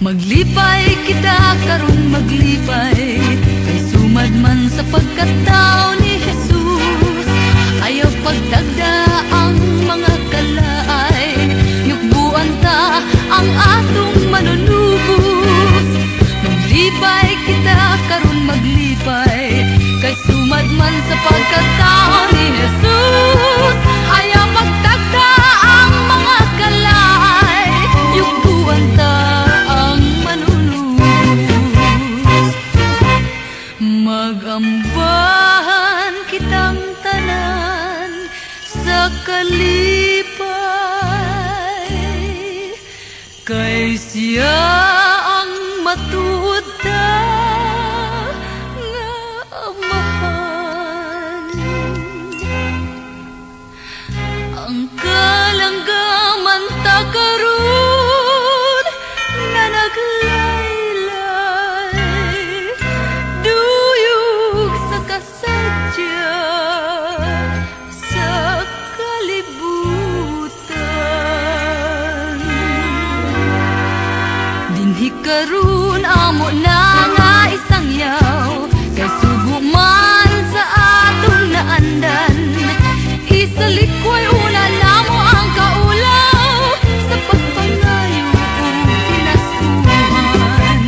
Maglipay kita karon maglipay. Kay sumad man sa pagkatao ni Jesus. Ayaw pagdagda ang mga kalaay Yukbuan ta ang atong manunubos. Maglipay kita karon maglipay. Kay sumad man sa pagkatao ni Jesus kalipay Kay siya ang matuod nga amahan. Ang kalanggaman ta karon amo na nga isang yaw Kay sugo man sa atong naandan. Isalikway una namo ang kaulaw Sa pagpangayo ug pinaskuhan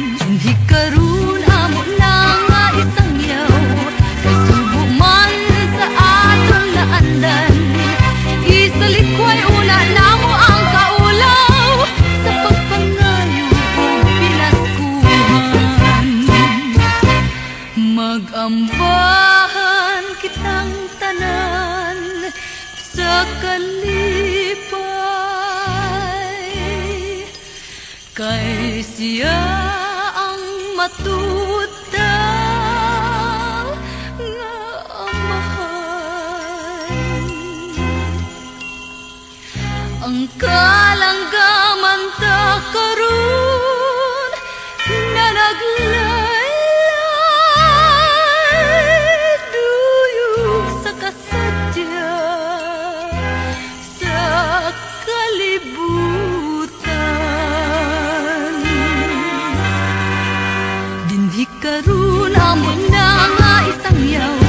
kitang tanan sa kalipay. Kay siya ang matuta nga amahan Ang kalanggaman ta nagla Una mo na nga isang yaw